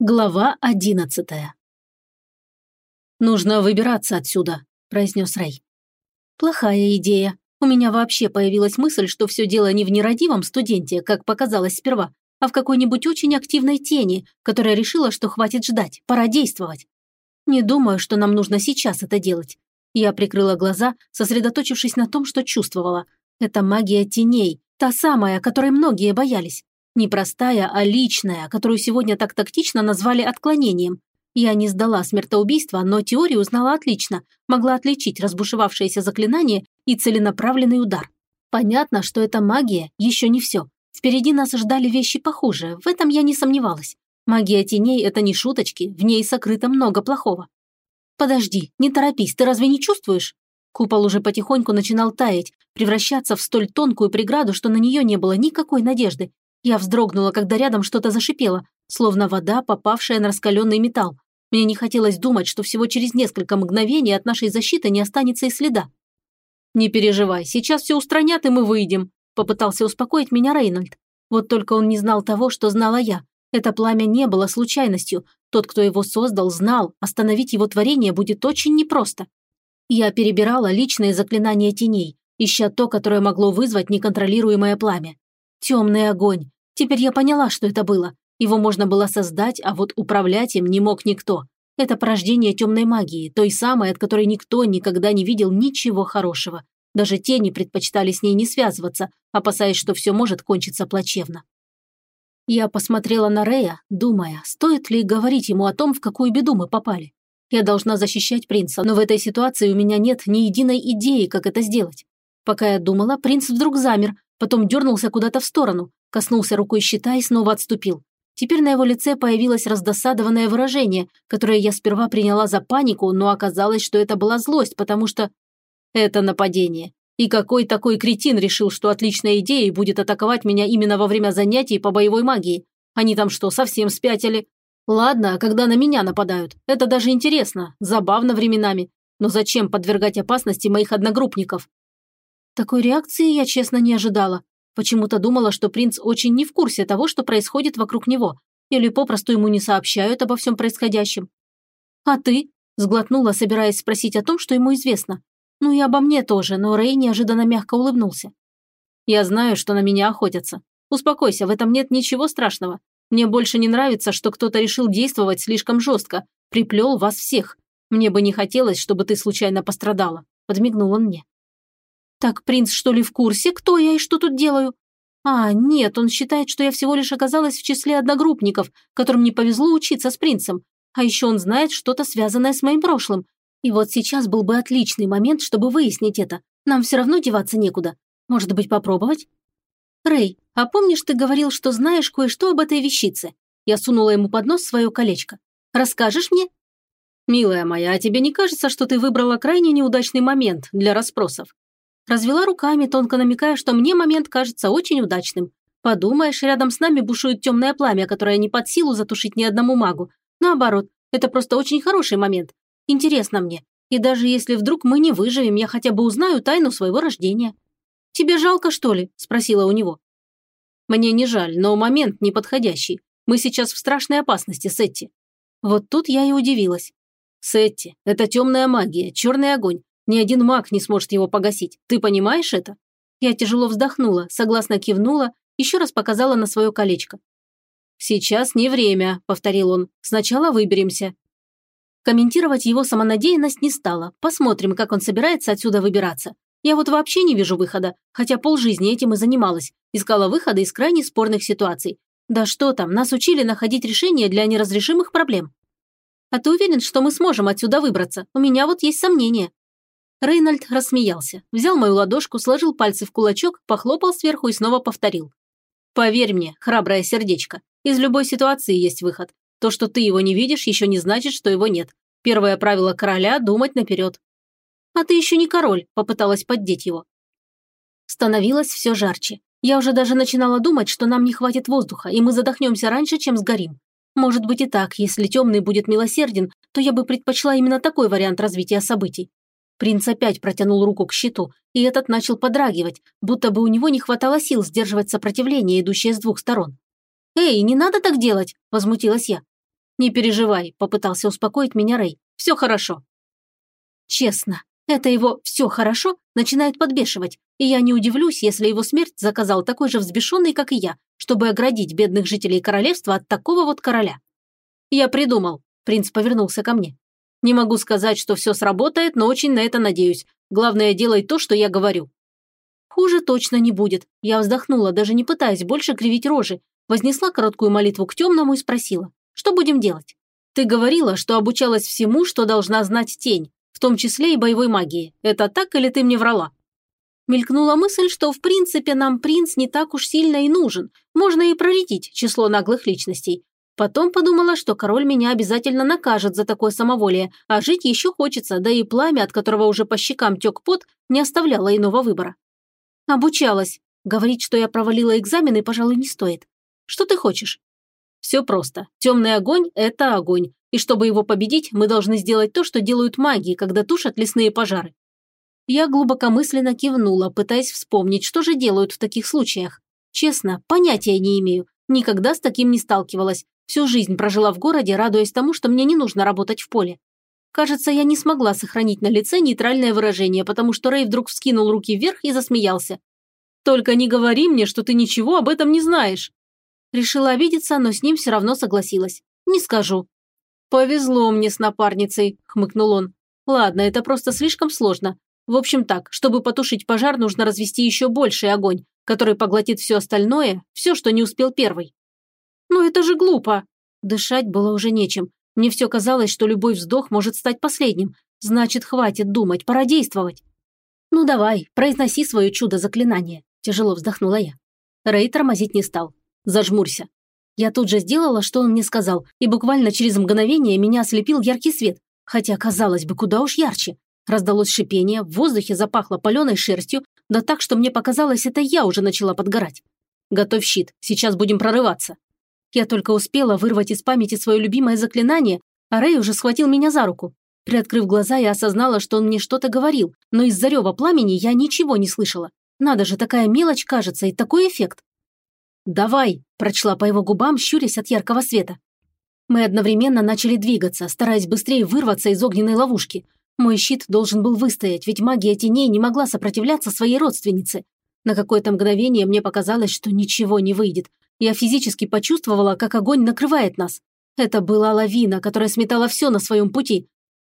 Глава одиннадцатая. «Нужно выбираться отсюда», – произнес Рэй. «Плохая идея. У меня вообще появилась мысль, что все дело не в нерадивом студенте, как показалось сперва, а в какой-нибудь очень активной тени, которая решила, что хватит ждать, пора действовать. Не думаю, что нам нужно сейчас это делать. Я прикрыла глаза, сосредоточившись на том, что чувствовала. Это магия теней, та самая, которой многие боялись. Не простая, а личная, которую сегодня так тактично назвали отклонением. Я не сдала смертоубийство, но теорию узнала отлично, могла отличить разбушевавшееся заклинание и целенаправленный удар. Понятно, что это магия еще не все. Впереди нас ждали вещи похуже, в этом я не сомневалась. Магия теней – это не шуточки, в ней сокрыто много плохого. «Подожди, не торопись, ты разве не чувствуешь?» Купол уже потихоньку начинал таять, превращаться в столь тонкую преграду, что на нее не было никакой надежды, я вздрогнула, когда рядом что-то зашипело, словно вода, попавшая на раскаленный металл. Мне не хотелось думать, что всего через несколько мгновений от нашей защиты не останется и следа. «Не переживай, сейчас все устранят, и мы выйдем», – попытался успокоить меня Рейнольд. Вот только он не знал того, что знала я. Это пламя не было случайностью. Тот, кто его создал, знал, остановить его творение будет очень непросто. Я перебирала личные заклинания теней, ища то, которое могло вызвать неконтролируемое пламя. Темный огонь. Теперь я поняла, что это было. Его можно было создать, а вот управлять им не мог никто. Это порождение темной магии, той самой, от которой никто никогда не видел ничего хорошего. Даже тени предпочитали с ней не связываться, опасаясь, что все может кончиться плачевно. Я посмотрела на Рея, думая, стоит ли говорить ему о том, в какую беду мы попали. Я должна защищать принца, но в этой ситуации у меня нет ни единой идеи, как это сделать. Пока я думала, принц вдруг замер, потом дернулся куда-то в сторону, коснулся рукой щита и снова отступил. Теперь на его лице появилось раздосадованное выражение, которое я сперва приняла за панику, но оказалось, что это была злость, потому что... Это нападение. И какой такой кретин решил, что отличной идеей будет атаковать меня именно во время занятий по боевой магии? Они там что, совсем спятили? Ладно, когда на меня нападают. Это даже интересно, забавно временами. Но зачем подвергать опасности моих одногруппников? Такой реакции я, честно, не ожидала. Почему-то думала, что принц очень не в курсе того, что происходит вокруг него, или попросту ему не сообщают обо всем происходящем. «А ты?» – сглотнула, собираясь спросить о том, что ему известно. Ну и обо мне тоже, но Рэй неожиданно мягко улыбнулся. «Я знаю, что на меня охотятся. Успокойся, в этом нет ничего страшного. Мне больше не нравится, что кто-то решил действовать слишком жестко, приплел вас всех. Мне бы не хотелось, чтобы ты случайно пострадала», – подмигнул он мне. Так принц что ли в курсе, кто я и что тут делаю? А, нет, он считает, что я всего лишь оказалась в числе одногруппников, которым не повезло учиться с принцем. А еще он знает что-то связанное с моим прошлым. И вот сейчас был бы отличный момент, чтобы выяснить это. Нам все равно деваться некуда. Может быть, попробовать? Рэй, а помнишь, ты говорил, что знаешь кое-что об этой вещице? Я сунула ему под нос свое колечко. Расскажешь мне? Милая моя, а тебе не кажется, что ты выбрала крайне неудачный момент для расспросов? Развела руками, тонко намекая, что мне момент кажется очень удачным. Подумаешь, рядом с нами бушует темное пламя, которое не под силу затушить ни одному магу. Наоборот, это просто очень хороший момент. Интересно мне. И даже если вдруг мы не выживем, я хотя бы узнаю тайну своего рождения. «Тебе жалко, что ли?» – спросила у него. «Мне не жаль, но момент неподходящий. Мы сейчас в страшной опасности, Сетти». Вот тут я и удивилась. «Сетти, это темная магия, черный огонь. Ни один маг не сможет его погасить. Ты понимаешь это?» Я тяжело вздохнула, согласно кивнула, еще раз показала на свое колечко. «Сейчас не время», – повторил он. «Сначала выберемся». Комментировать его самонадеянность не стала. Посмотрим, как он собирается отсюда выбираться. Я вот вообще не вижу выхода, хотя полжизни этим и занималась. Искала выхода из крайне спорных ситуаций. Да что там, нас учили находить решения для неразрешимых проблем. А ты уверен, что мы сможем отсюда выбраться? У меня вот есть сомнения. Рейнольд рассмеялся, взял мою ладошку, сложил пальцы в кулачок, похлопал сверху и снова повторил. «Поверь мне, храброе сердечко, из любой ситуации есть выход. То, что ты его не видишь, еще не значит, что его нет. Первое правило короля – думать наперед». «А ты еще не король», – попыталась поддеть его. Становилось все жарче. Я уже даже начинала думать, что нам не хватит воздуха, и мы задохнемся раньше, чем сгорим. Может быть и так, если темный будет милосерден, то я бы предпочла именно такой вариант развития событий. Принц опять протянул руку к щиту, и этот начал подрагивать, будто бы у него не хватало сил сдерживать сопротивление, идущее с двух сторон. «Эй, не надо так делать!» – возмутилась я. «Не переживай», – попытался успокоить меня Рэй. «Все хорошо». Честно, это его «все хорошо» начинает подбешивать, и я не удивлюсь, если его смерть заказал такой же взбешенный, как и я, чтобы оградить бедных жителей королевства от такого вот короля. «Я придумал», – принц повернулся ко мне. «Не могу сказать, что все сработает, но очень на это надеюсь. Главное, делай то, что я говорю». Хуже точно не будет. Я вздохнула, даже не пытаясь больше кривить рожи, вознесла короткую молитву к темному и спросила, что будем делать? Ты говорила, что обучалась всему, что должна знать тень в том числе и боевой магии. Это так или ты мне врала?» Мелькнула мысль, что в принципе нам принц не так уж сильно и нужен, можно и проредить число наглых личностей. Потом подумала, что король меня обязательно накажет за такое самоволие, а жить еще хочется, да и пламя, от которого уже по щекам тек пот, не оставляло иного выбора. Обучалась. Говорить, что я провалила экзамены, пожалуй, не стоит. Что ты хочешь? Все просто. Темный огонь – это огонь. И чтобы его победить, мы должны сделать то, что делают маги, когда тушат лесные пожары. Я глубокомысленно кивнула, пытаясь вспомнить, что же делают в таких случаях. Честно, понятия не имею. Никогда с таким не сталкивалась. Всю жизнь прожила в городе, радуясь тому, что мне не нужно работать в поле. Кажется, я не смогла сохранить на лице нейтральное выражение, потому что Рэй вдруг вскинул руки вверх и засмеялся. «Только не говори мне, что ты ничего об этом не знаешь». Решила обидеться, но с ним все равно согласилась. «Не скажу. «Повезло мне с напарницей», – хмыкнул он. «Ладно, это просто слишком сложно. В общем так, чтобы потушить пожар, нужно развести еще больший огонь, который поглотит все остальное, все, что не успел первый». «Ну это же глупо!» Дышать было уже нечем. Мне все казалось, что любой вздох может стать последним. Значит, хватит думать, пора действовать. «Ну давай, произноси свое чудо-заклинание», – тяжело вздохнула я. Рэй тормозить не стал. «Зажмурься. Я тут же сделала, что он мне сказал, и буквально через мгновение меня ослепил яркий свет. Хотя, казалось бы, куда уж ярче. Раздалось шипение, в воздухе запахло паленой шерстью, да так, что мне показалось, это я уже начала подгорать. «Готовь щит, сейчас будем прорываться». Я только успела вырвать из памяти свое любимое заклинание, а Рэй уже схватил меня за руку. Приоткрыв глаза, я осознала, что он мне что-то говорил, но из-за рева пламени я ничего не слышала. Надо же, такая мелочь кажется и такой эффект. «Давай!» – прочла по его губам, щурясь от яркого света. Мы одновременно начали двигаться, стараясь быстрее вырваться из огненной ловушки. Мой щит должен был выстоять, ведь магия теней не могла сопротивляться своей родственнице. На какое-то мгновение мне показалось, что ничего не выйдет. Я физически почувствовала, как огонь накрывает нас. Это была лавина, которая сметала все на своем пути.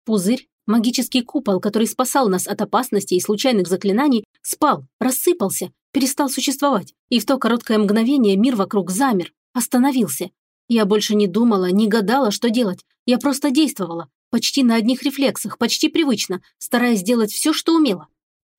Пузырь, магический купол, который спасал нас от опасностей и случайных заклинаний, спал, рассыпался, перестал существовать, и в то короткое мгновение мир вокруг замер, остановился. Я больше не думала, не гадала, что делать. Я просто действовала, почти на одних рефлексах, почти привычно, стараясь сделать все, что умела.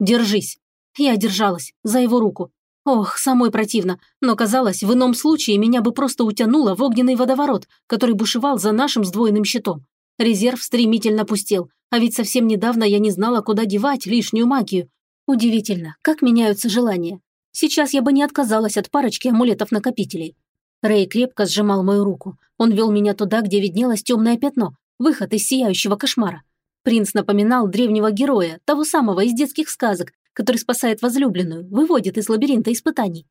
«Держись». Я держалась, за его руку. Ох, самой противно, но казалось, в ином случае меня бы просто утянуло в огненный водоворот, который бушевал за нашим сдвоенным щитом. Резерв стремительно пустел, а ведь совсем недавно я не знала, куда девать лишнюю магию. Удивительно, как меняются желания. Сейчас я бы не отказалась от парочки амулетов-накопителей. Рэй крепко сжимал мою руку. Он вел меня туда, где виднелось темное пятно, выход из сияющего кошмара. Принц напоминал древнего героя, того самого из детских сказок, который спасает возлюбленную, выводит из лабиринта испытаний.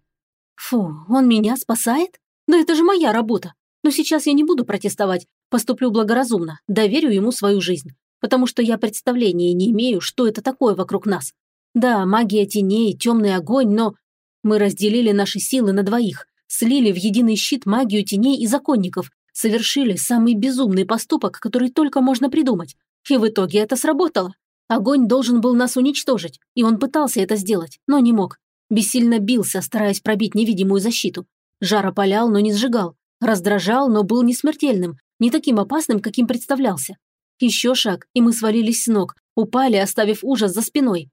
Фу, он меня спасает? Да это же моя работа. Но сейчас я не буду протестовать, поступлю благоразумно, доверю ему свою жизнь, потому что я представления не имею, что это такое вокруг нас. Да, магия теней, темный огонь, но мы разделили наши силы на двоих, слили в единый щит магию теней и законников, совершили самый безумный поступок, который только можно придумать. И в итоге это сработало. Огонь должен был нас уничтожить, и он пытался это сделать, но не мог. Бессильно бился, стараясь пробить невидимую защиту. Жар опалял, но не сжигал. Раздражал, но был не смертельным, не таким опасным, каким представлялся. Еще шаг, и мы свалились с ног, упали, оставив ужас за спиной.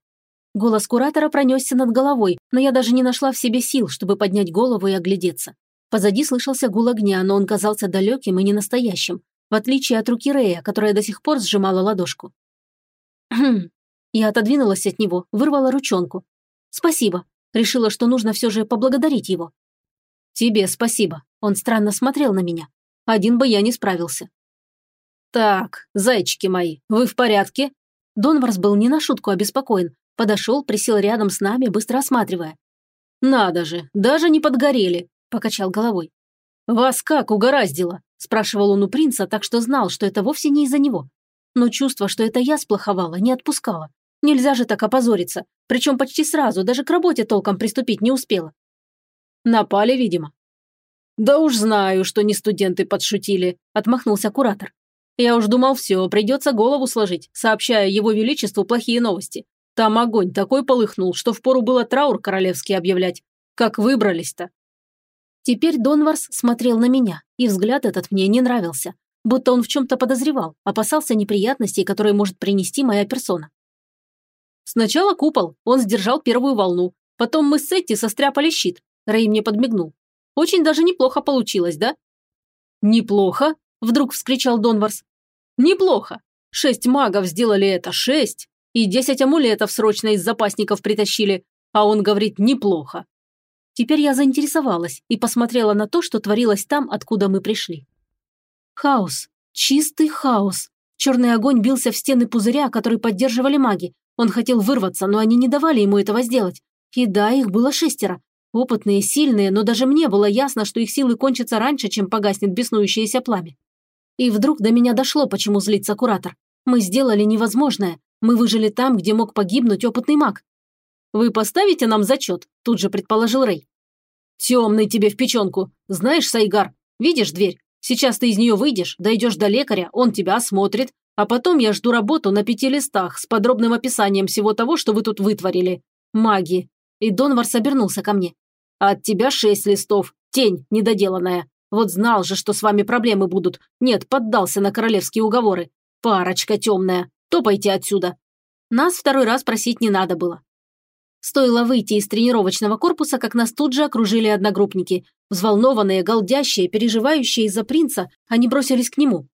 Голос куратора пронесся над головой, но я даже не нашла в себе сил, чтобы поднять голову и оглядеться. Позади слышался гул огня, но он казался далеким и ненастоящим, в отличие от руки Рея, которая до сих пор сжимала ладошку. Хм. Я отодвинулась от него, вырвала ручонку. «Спасибо». Решила, что нужно все же поблагодарить его. «Тебе спасибо». Он странно смотрел на меня. Один бы я не справился. «Так, зайчики мои, вы в порядке?» Донварс был не на шутку обеспокоен, Подошел, присел рядом с нами, быстро осматривая. «Надо же, даже не подгорели», – покачал головой. «Вас как угораздило?» – спрашивал он у принца, так что знал, что это вовсе не из-за него. Но чувство, что это я сплоховала, не отпускало. Нельзя же так опозориться, причем почти сразу, даже к работе толком приступить не успела. Напали, видимо. «Да уж знаю, что не студенты подшутили», – отмахнулся куратор. «Я уж думал, все, придется голову сложить, сообщая его величеству плохие новости. Там огонь такой полыхнул, что впору было траур королевский объявлять. Как выбрались-то?» Теперь Донварс смотрел на меня, и взгляд этот мне не нравился, будто он в чем-то подозревал, опасался неприятностей, которые может принести моя персона. Сначала купол, он сдержал первую волну, потом мы с Сетти состряпали щит, Рэй мне подмигнул. Очень даже неплохо получилось, да? Неплохо, вдруг вскричал Донварс. Неплохо. Шесть магов сделали это, шесть. И десять амулетов срочно из запасников притащили. А он говорит неплохо. Теперь я заинтересовалась и посмотрела на то, что творилось там, откуда мы пришли. Хаос. Чистый хаос. Черный огонь бился в стены пузыря, который поддерживали маги. Он хотел вырваться, но они не давали ему этого сделать. И да, их было шестеро. Опытные, сильные, но даже мне было ясно, что их силы кончатся раньше, чем погаснет беснующееся пламя. И вдруг до меня дошло, почему злится куратор. Мы сделали невозможное. Мы выжили там, где мог погибнуть опытный маг. «Вы поставите нам зачет?» – тут же предположил Рэй. «Темный тебе в печенку. Знаешь, Сайгар, видишь дверь? Сейчас ты из нее выйдешь, дойдешь до лекаря, он тебя осмотрит, а потом я жду работу на пяти листах с подробным описанием всего того, что вы тут вытворили. Маги». И Донварс обернулся ко мне. «От тебя шесть листов. Тень недоделанная. Вот знал же, что с вами проблемы будут. Нет, поддался на королевские уговоры. Парочка темная. Топайте отсюда». Нас второй раз просить не надо было. Стоило выйти из тренировочного корпуса, как нас тут же окружили одногруппники. Взволнованные, голдящие, переживающие из-за принца, они бросились к нему.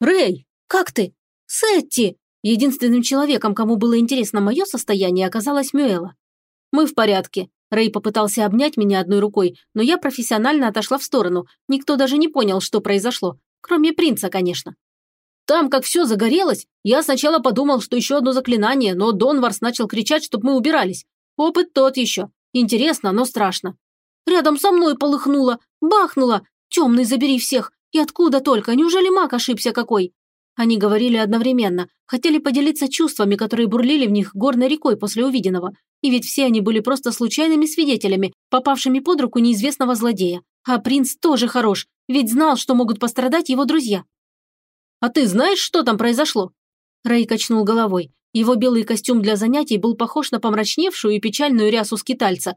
«Рэй, как ты?» «Сетти!» Единственным человеком, кому было интересно мое состояние, оказалась Мюэла. «Мы в порядке». Рэй попытался обнять меня одной рукой, но я профессионально отошла в сторону. Никто даже не понял, что произошло. Кроме принца, конечно. Там, как все загорелось, я сначала подумал, что еще одно заклинание, но Донварс начал кричать, чтобы мы убирались. Опыт тот еще. Интересно, но страшно. Рядом со мной полыхнуло, бахнуло. Темный, забери всех. И откуда только? Неужели маг ошибся какой? Они говорили одновременно, хотели поделиться чувствами, которые бурлили в них горной рекой после увиденного. И ведь все они были просто случайными свидетелями, попавшими под руку неизвестного злодея. А принц тоже хорош, ведь знал, что могут пострадать его друзья. «А ты знаешь, что там произошло?» Рэй качнул головой. Его белый костюм для занятий был похож на помрачневшую и печальную рясу скитальца.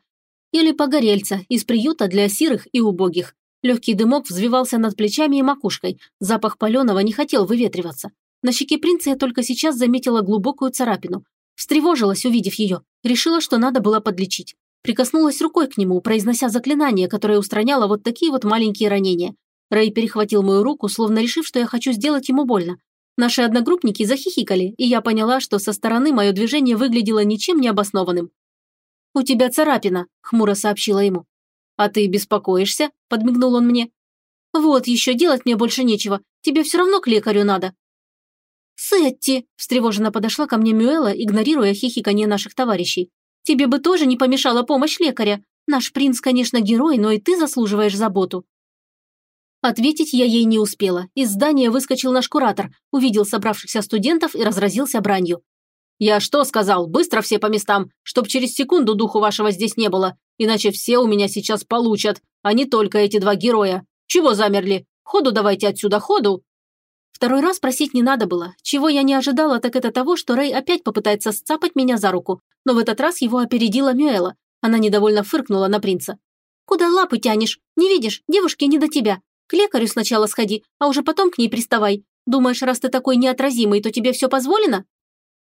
Или погорельца из приюта для сирых и убогих. Легкий дымок взвивался над плечами и макушкой. Запах паленого не хотел выветриваться. На щеке принца я только сейчас заметила глубокую царапину. Встревожилась, увидев ее. Решила, что надо было подлечить. Прикоснулась рукой к нему, произнося заклинание, которое устраняло вот такие вот маленькие ранения. Рэй перехватил мою руку, словно решив, что я хочу сделать ему больно. Наши одногруппники захихикали, и я поняла, что со стороны мое движение выглядело ничем не обоснованным. «У тебя царапина», – хмуро сообщила ему. «А ты беспокоишься?» – подмигнул он мне. «Вот еще, делать мне больше нечего. Тебе все равно к лекарю надо». «Сетти!» – встревоженно подошла ко мне Мюэла, игнорируя хихиканье наших товарищей. «Тебе бы тоже не помешала помощь лекаря. Наш принц, конечно, герой, но и ты заслуживаешь заботу». Ответить я ей не успела. Из здания выскочил наш куратор, увидел собравшихся студентов и разразился бранью. «Я что сказал? Быстро все по местам, чтоб через секунду духу вашего здесь не было, иначе все у меня сейчас получат, а не только эти два героя. Чего замерли? Ходу давайте отсюда, ходу!» Второй раз просить не надо было. Чего я не ожидала, так это того, что Рэй опять попытается сцапать меня за руку, но в этот раз его опередила Мюэла. Она недовольно фыркнула на принца. «Куда лапы тянешь? Не видишь? Девушки не до тебя. К лекарю сначала сходи, а уже потом к ней приставай. Думаешь, раз ты такой неотразимый, то тебе все позволено?»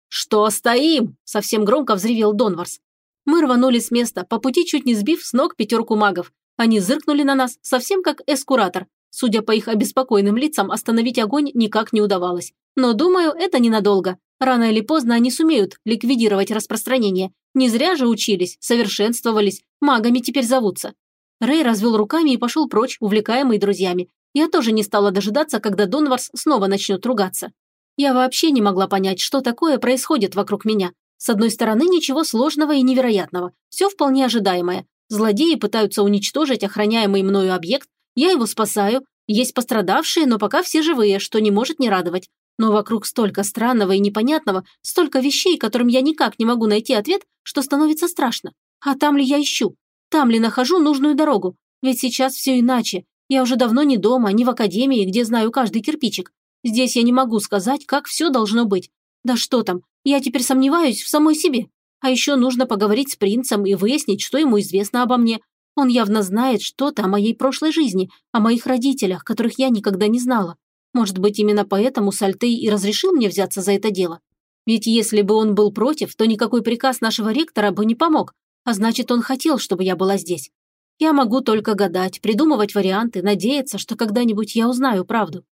«Что стоим?» – совсем громко взревел Донварс. Мы рванули с места, по пути чуть не сбив с ног пятерку магов. Они зыркнули на нас, совсем как эскуратор. Судя по их обеспокоенным лицам, остановить огонь никак не удавалось. Но, думаю, это ненадолго. Рано или поздно они сумеют ликвидировать распространение. Не зря же учились, совершенствовались, магами теперь зовутся. Рэй развел руками и пошел прочь, увлекаемый друзьями. Я тоже не стала дожидаться, когда Донварс снова начнет ругаться. Я вообще не могла понять, что такое происходит вокруг меня. С одной стороны, ничего сложного и невероятного. Все вполне ожидаемое. Злодеи пытаются уничтожить охраняемый мною объект, Я его спасаю, есть пострадавшие, но пока все живые, что не может не радовать. Но вокруг столько странного и непонятного, столько вещей, которым я никак не могу найти ответ, что становится страшно. А там ли я ищу? Там ли нахожу нужную дорогу? Ведь сейчас все иначе. Я уже давно не дома, не в академии, где знаю каждый кирпичик. Здесь я не могу сказать, как все должно быть. Да что там, я теперь сомневаюсь в самой себе. А еще нужно поговорить с принцем и выяснить, что ему известно обо мне. Он явно знает что-то о моей прошлой жизни, о моих родителях, которых я никогда не знала. Может быть, именно поэтому Сальтей и разрешил мне взяться за это дело? Ведь если бы он был против, то никакой приказ нашего ректора бы не помог, а значит, он хотел, чтобы я была здесь. Я могу только гадать, придумывать варианты, надеяться, что когда-нибудь я узнаю правду.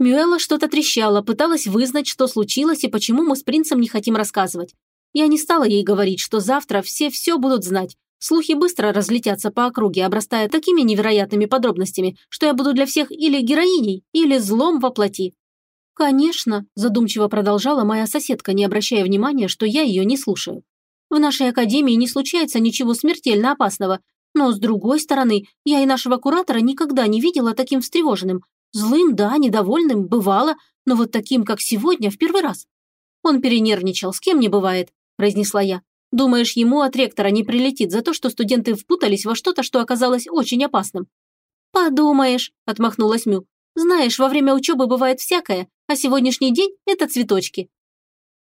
Мюэла что-то трещала, пыталась вызнать, что случилось и почему мы с принцем не хотим рассказывать. Я не стала ей говорить, что завтра все все будут знать. Слухи быстро разлетятся по округе, обрастая такими невероятными подробностями, что я буду для всех или героиней, или злом во плоти. «Конечно», – задумчиво продолжала моя соседка, не обращая внимания, что я ее не слушаю. «В нашей академии не случается ничего смертельно опасного, но, с другой стороны, я и нашего куратора никогда не видела таким встревоженным. Злым, да, недовольным, бывало, но вот таким, как сегодня, в первый раз. Он перенервничал, с кем не бывает произнесла я. «Думаешь, ему от ректора не прилетит за то, что студенты впутались во что-то, что оказалось очень опасным?» «Подумаешь», – отмахнулась Мю. «Знаешь, во время учебы бывает всякое, а сегодняшний день – это цветочки».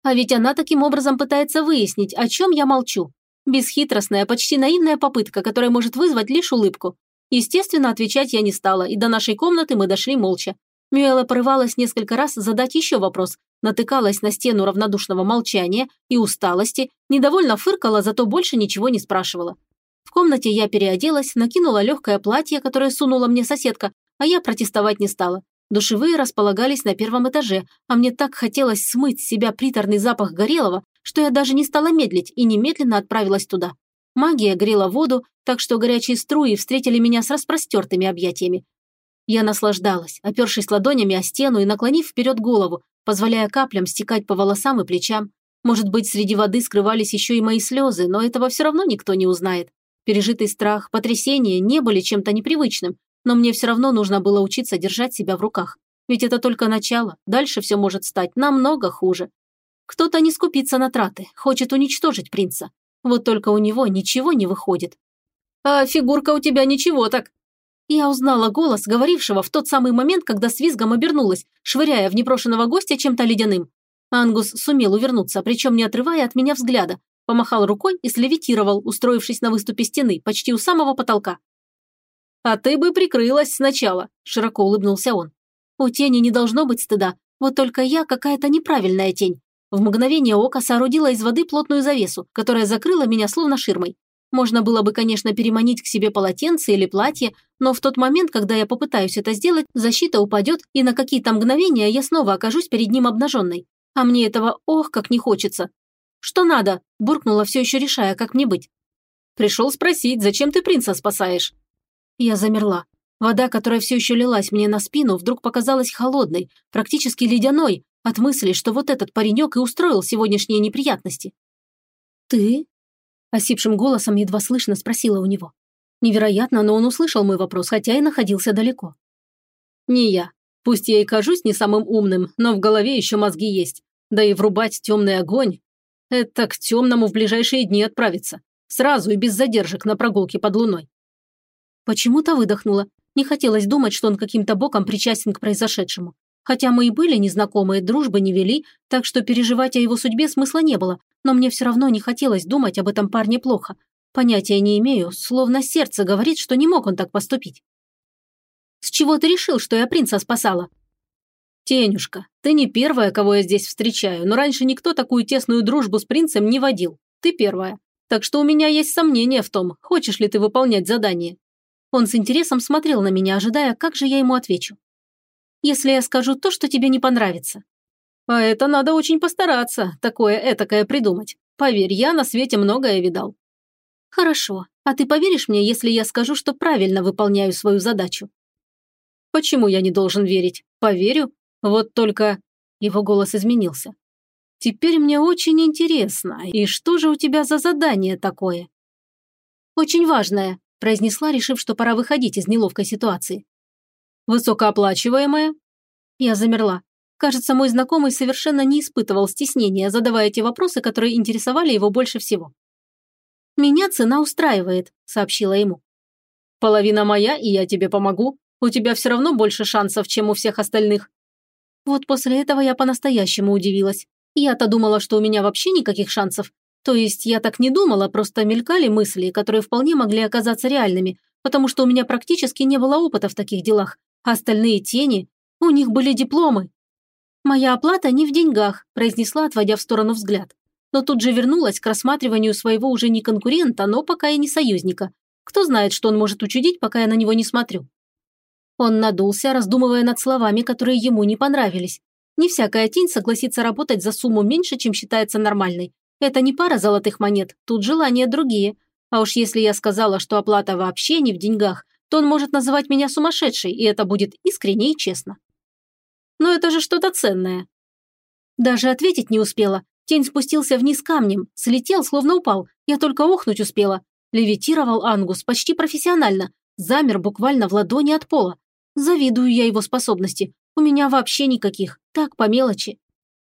А ведь она таким образом пытается выяснить, о чем я молчу. Бесхитростная, почти наивная попытка, которая может вызвать лишь улыбку. Естественно, отвечать я не стала, и до нашей комнаты мы дошли молча. Мюэла порывалась несколько раз задать еще вопрос, натыкалась на стену равнодушного молчания и усталости, недовольно фыркала, зато больше ничего не спрашивала. В комнате я переоделась, накинула легкое платье, которое сунула мне соседка, а я протестовать не стала. Душевые располагались на первом этаже, а мне так хотелось смыть с себя приторный запах горелого, что я даже не стала медлить и немедленно отправилась туда. Магия грела воду, так что горячие струи встретили меня с распростертыми объятиями. Я наслаждалась, опершись ладонями о стену и наклонив вперед голову, позволяя каплям стекать по волосам и плечам. Может быть, среди воды скрывались еще и мои слезы, но этого все равно никто не узнает. Пережитый страх, потрясение не были чем-то непривычным, но мне все равно нужно было учиться держать себя в руках. Ведь это только начало, дальше все может стать намного хуже. Кто-то не скупится на траты, хочет уничтожить принца. Вот только у него ничего не выходит. «А фигурка у тебя ничего так», я узнала голос, говорившего в тот самый момент, когда с визгом обернулась, швыряя в непрошенного гостя чем-то ледяным. Ангус сумел увернуться, причем не отрывая от меня взгляда. Помахал рукой и слевитировал, устроившись на выступе стены, почти у самого потолка. «А ты бы прикрылась сначала», – широко улыбнулся он. «У тени не должно быть стыда, вот только я какая-то неправильная тень. В мгновение ока соорудила из воды плотную завесу, которая закрыла меня словно ширмой. Можно было бы, конечно, переманить к себе полотенце или платье, но в тот момент, когда я попытаюсь это сделать, защита упадет, и на какие-то мгновения я снова окажусь перед ним обнаженной. А мне этого ох, как не хочется. «Что надо?» – буркнула, все еще решая, как мне быть. «Пришел спросить, зачем ты принца спасаешь?» Я замерла. Вода, которая все еще лилась мне на спину, вдруг показалась холодной, практически ледяной, от мысли, что вот этот паренек и устроил сегодняшние неприятности. «Ты?» Осипшим голосом едва слышно спросила у него. Невероятно, но он услышал мой вопрос, хотя и находился далеко. «Не я. Пусть я и кажусь не самым умным, но в голове еще мозги есть. Да и врубать темный огонь – это к темному в ближайшие дни отправиться. Сразу и без задержек на прогулке под луной». Почему-то выдохнула. Не хотелось думать, что он каким-то боком причастен к произошедшему. Хотя мы и были незнакомые, дружбы не вели, так что переживать о его судьбе смысла не было, но мне все равно не хотелось думать об этом парне плохо. Понятия не имею, словно сердце говорит, что не мог он так поступить. «С чего ты решил, что я принца спасала?» «Тенюшка, ты не первая, кого я здесь встречаю, но раньше никто такую тесную дружбу с принцем не водил. Ты первая. Так что у меня есть сомнения в том, хочешь ли ты выполнять задание». Он с интересом смотрел на меня, ожидая, как же я ему отвечу если я скажу то, что тебе не понравится?» «А это надо очень постараться, такое этакое придумать. Поверь, я на свете многое видал». «Хорошо. А ты поверишь мне, если я скажу, что правильно выполняю свою задачу?» «Почему я не должен верить? Поверю. Вот только...» Его голос изменился. «Теперь мне очень интересно, и что же у тебя за задание такое?» «Очень важное», произнесла, решив, что пора выходить из неловкой ситуации. «Высокооплачиваемая?» Я замерла. Кажется, мой знакомый совершенно не испытывал стеснения, задавая те вопросы, которые интересовали его больше всего. «Меня цена устраивает», – сообщила ему. «Половина моя, и я тебе помогу. У тебя все равно больше шансов, чем у всех остальных». Вот после этого я по-настоящему удивилась. Я-то думала, что у меня вообще никаких шансов. То есть я так не думала, просто мелькали мысли, которые вполне могли оказаться реальными, потому что у меня практически не было опыта в таких делах. А остальные тени, у них были дипломы. «Моя оплата не в деньгах», – произнесла, отводя в сторону взгляд. Но тут же вернулась к рассматриванию своего уже не конкурента, но пока и не союзника. Кто знает, что он может учудить, пока я на него не смотрю. Он надулся, раздумывая над словами, которые ему не понравились. Не всякая тень согласится работать за сумму меньше, чем считается нормальной. Это не пара золотых монет, тут желания другие. А уж если я сказала, что оплата вообще не в деньгах, то он может называть меня сумасшедшей, и это будет искренне и честно. Но это же что-то ценное. Даже ответить не успела. Тень спустился вниз камнем, слетел, словно упал. Я только охнуть успела. Левитировал Ангус почти профессионально. Замер буквально в ладони от пола. Завидую я его способности. У меня вообще никаких. Так, по мелочи.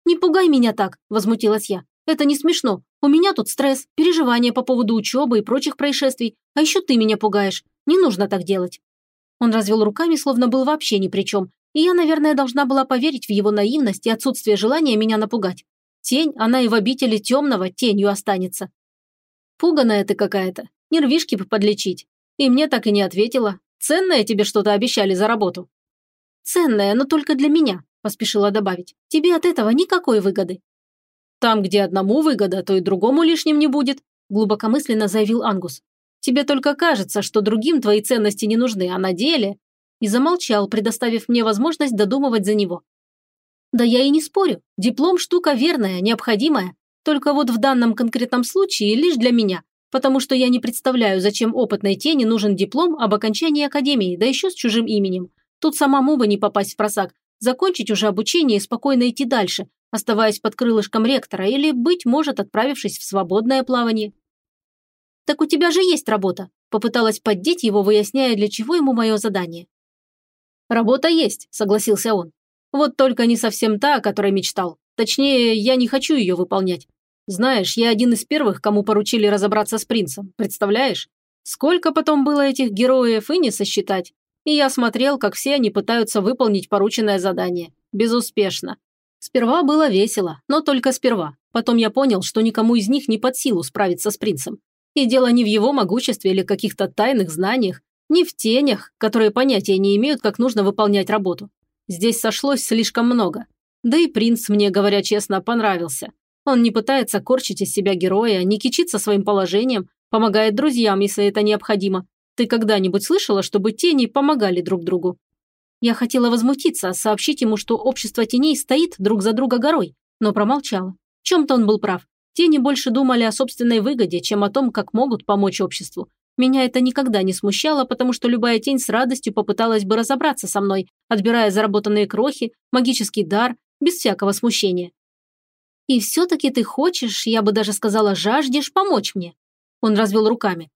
«Не пугай меня так», – возмутилась я. «Это не смешно. У меня тут стресс, переживания по поводу учебы и прочих происшествий. А еще ты меня пугаешь. Не нужно так делать». Он развел руками, словно был вообще ни при чем. И я, наверное, должна была поверить в его наивность и отсутствие желания меня напугать. Тень, она и в обители темного тенью останется. Пуганая ты какая-то. Нервишки бы подлечить. И мне так и не ответила. Ценное тебе что-то обещали за работу. Ценное, но только для меня, поспешила добавить. Тебе от этого никакой выгоды. Там, где одному выгода, то и другому лишним не будет, глубокомысленно заявил Ангус. Тебе только кажется, что другим твои ценности не нужны, а на деле и замолчал, предоставив мне возможность додумывать за него. Да я и не спорю, диплом штука верная, необходимая, только вот в данном конкретном случае лишь для меня, потому что я не представляю, зачем опытной тени нужен диплом об окончании академии, да еще с чужим именем. Тут самому бы не попасть в просак, закончить уже обучение и спокойно идти дальше, оставаясь под крылышком ректора или, быть может, отправившись в свободное плавание. «Так у тебя же есть работа», – попыталась поддеть его, выясняя, для чего ему мое задание. «Работа есть», – согласился он. «Вот только не совсем та, о которой мечтал. Точнее, я не хочу ее выполнять. Знаешь, я один из первых, кому поручили разобраться с принцем. Представляешь? Сколько потом было этих героев и не сосчитать. И я смотрел, как все они пытаются выполнить порученное задание. Безуспешно. Сперва было весело, но только сперва. Потом я понял, что никому из них не под силу справиться с принцем. И дело не в его могуществе или каких-то тайных знаниях, не в тенях, которые понятия не имеют, как нужно выполнять работу. Здесь сошлось слишком много. Да и принц, мне говоря честно, понравился. Он не пытается корчить из себя героя, не кичится своим положением, помогает друзьям, если это необходимо. Ты когда-нибудь слышала, чтобы тени помогали друг другу? Я хотела возмутиться, сообщить ему, что общество теней стоит друг за друга горой, но промолчала. В чем-то он был прав. Тени больше думали о собственной выгоде, чем о том, как могут помочь обществу. Меня это никогда не смущало, потому что любая тень с радостью попыталась бы разобраться со мной, отбирая заработанные крохи, магический дар, без всякого смущения. «И все-таки ты хочешь, я бы даже сказала, жаждешь помочь мне?» Он развел руками.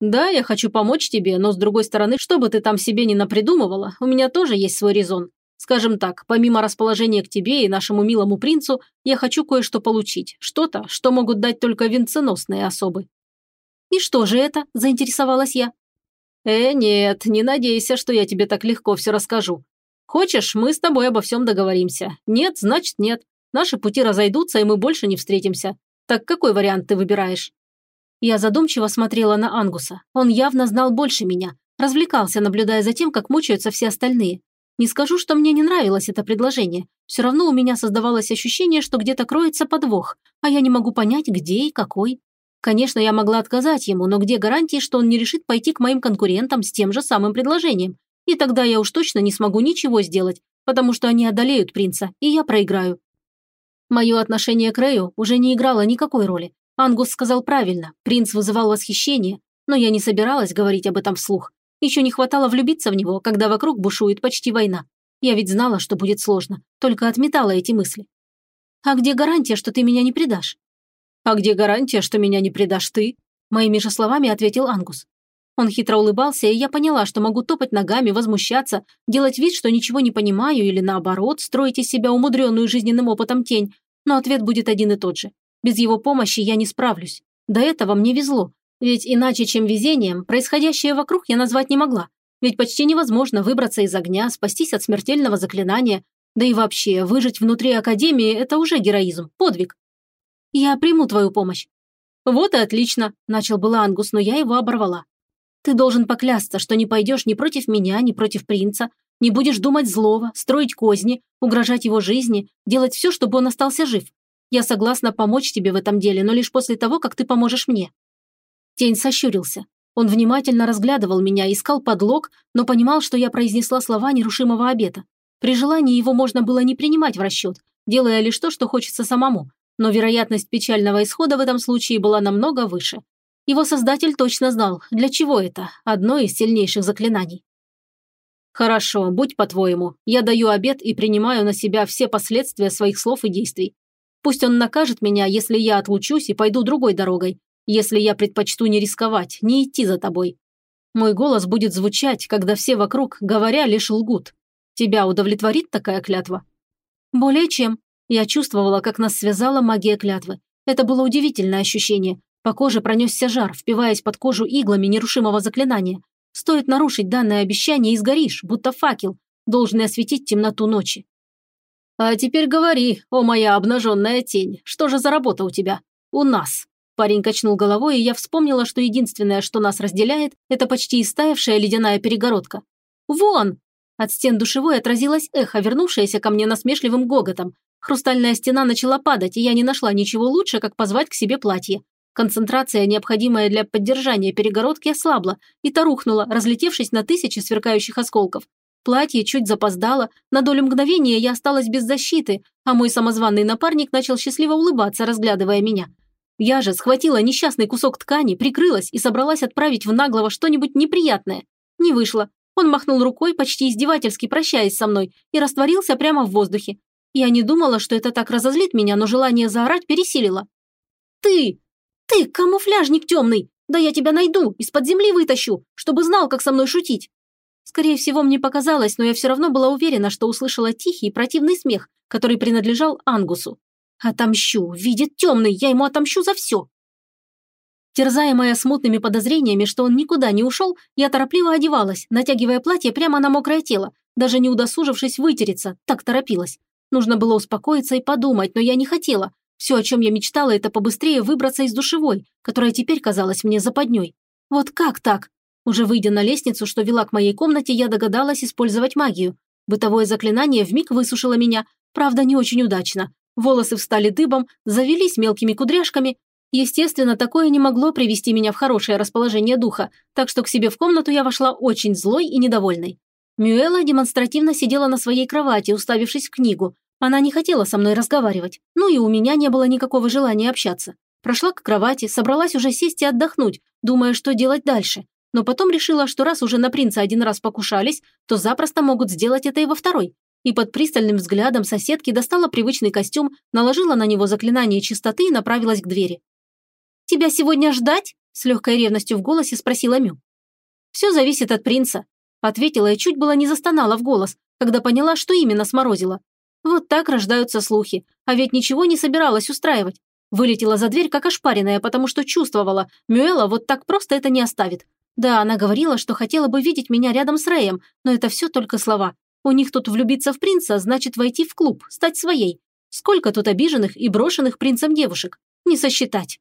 «Да, я хочу помочь тебе, но с другой стороны, что бы ты там себе не напридумывала, у меня тоже есть свой резон. Скажем так, помимо расположения к тебе и нашему милому принцу, я хочу кое-что получить. Что-то, что могут дать только венценосные особы. «И что же это?» – заинтересовалась я. «Э, нет, не надейся, что я тебе так легко все расскажу. Хочешь, мы с тобой обо всем договоримся. Нет, значит нет. Наши пути разойдутся, и мы больше не встретимся. Так какой вариант ты выбираешь?» Я задумчиво смотрела на Ангуса. Он явно знал больше меня. Развлекался, наблюдая за тем, как мучаются все остальные. Не скажу, что мне не нравилось это предложение. Все равно у меня создавалось ощущение, что где-то кроется подвох, а я не могу понять, где и какой. Конечно, я могла отказать ему, но где гарантии, что он не решит пойти к моим конкурентам с тем же самым предложением? И тогда я уж точно не смогу ничего сделать, потому что они одолеют принца, и я проиграю. Мое отношение к Рэю уже не играло никакой роли. Ангус сказал правильно, принц вызывал восхищение, но я не собиралась говорить об этом вслух. Еще не хватало влюбиться в него, когда вокруг бушует почти война. Я ведь знала, что будет сложно, только отметала эти мысли. «А где гарантия, что ты меня не предашь?» «А где гарантия, что меня не предашь ты?» Моими же словами ответил Ангус. Он хитро улыбался, и я поняла, что могу топать ногами, возмущаться, делать вид, что ничего не понимаю, или наоборот, строить из себя умудренную жизненным опытом тень. Но ответ будет один и тот же. Без его помощи я не справлюсь. До этого мне везло. Ведь иначе, чем везением, происходящее вокруг я назвать не могла. Ведь почти невозможно выбраться из огня, спастись от смертельного заклинания. Да и вообще, выжить внутри Академии – это уже героизм, подвиг. Я приму твою помощь. Вот и отлично, начал было Ангус, но я его оборвала. Ты должен поклясться, что не пойдешь ни против меня, ни против принца, не будешь думать злого, строить козни, угрожать его жизни, делать все, чтобы он остался жив. Я согласна помочь тебе в этом деле, но лишь после того, как ты поможешь мне». Тень сощурился. Он внимательно разглядывал меня, искал подлог, но понимал, что я произнесла слова нерушимого обета. При желании его можно было не принимать в расчет, делая лишь то, что хочется самому, но вероятность печального исхода в этом случае была намного выше. Его создатель точно знал, для чего это, одно из сильнейших заклинаний. «Хорошо, будь по-твоему. Я даю обет и принимаю на себя все последствия своих слов и действий. Пусть он накажет меня, если я отлучусь и пойду другой дорогой, если я предпочту не рисковать, не идти за тобой. Мой голос будет звучать, когда все вокруг, говоря, лишь лгут. Тебя удовлетворит такая клятва?» «Более чем. Я чувствовала, как нас связала магия клятвы. Это было удивительное ощущение. По коже пронесся жар, впиваясь под кожу иглами нерушимого заклинания. Стоит нарушить данное обещание и сгоришь, будто факел, должный осветить темноту ночи. «А теперь говори, о моя обнаженная тень, что же за работа у тебя? У нас?» Парень качнул головой, и я вспомнила, что единственное, что нас разделяет, это почти истаявшая ледяная перегородка. «Вон!» От стен душевой отразилось эхо, вернувшееся ко мне насмешливым гоготом. Хрустальная стена начала падать, и я не нашла ничего лучше, как позвать к себе платье. Концентрация, необходимая для поддержания перегородки, ослабла, и та рухнула, разлетевшись на тысячи сверкающих осколков. Платье чуть запоздало, на долю мгновения я осталась без защиты, а мой самозванный напарник начал счастливо улыбаться, разглядывая меня. Я же схватила несчастный кусок ткани, прикрылась и собралась отправить в наглого что-нибудь неприятное. Не вышло. Он махнул рукой, почти издевательски прощаясь со мной, и растворился прямо в воздухе. Я не думала, что это так разозлит меня, но желание заорать пересилило. «Ты! «Ты, камуфляжник темный! Да я тебя найду, из-под земли вытащу, чтобы знал, как со мной шутить!» Скорее всего, мне показалось, но я все равно была уверена, что услышала тихий и противный смех, который принадлежал Ангусу. «Отомщу! Видит темный! Я ему отомщу за все!» Терзаемая смутными подозрениями, что он никуда не ушел, я торопливо одевалась, натягивая платье прямо на мокрое тело, даже не удосужившись вытереться, так торопилась. Нужно было успокоиться и подумать, но я не хотела, все, о чем я мечтала, это побыстрее выбраться из душевой, которая теперь казалась мне западней. Вот как так? Уже выйдя на лестницу, что вела к моей комнате, я догадалась использовать магию. Бытовое заклинание вмиг высушило меня, правда, не очень удачно. Волосы встали дыбом, завелись мелкими кудряшками. Естественно, такое не могло привести меня в хорошее расположение духа, так что к себе в комнату я вошла очень злой и недовольной. Мюэла демонстративно сидела на своей кровати, уставившись в книгу, она не хотела со мной разговаривать, ну и у меня не было никакого желания общаться. Прошла к кровати, собралась уже сесть и отдохнуть, думая, что делать дальше. Но потом решила, что раз уже на принца один раз покушались, то запросто могут сделать это и во второй. И под пристальным взглядом соседки достала привычный костюм, наложила на него заклинание чистоты и направилась к двери. «Тебя сегодня ждать?» – с легкой ревностью в голосе спросила Мю. «Все зависит от принца», – ответила и чуть было не застонала в голос, когда поняла, что именно сморозила. Вот так рождаются слухи, а ведь ничего не собиралась устраивать. Вылетела за дверь как ошпаренная, потому что чувствовала, Мюэла вот так просто это не оставит. Да, она говорила, что хотела бы видеть меня рядом с Рэем, но это все только слова. У них тут влюбиться в принца значит войти в клуб, стать своей. Сколько тут обиженных и брошенных принцем девушек? Не сосчитать.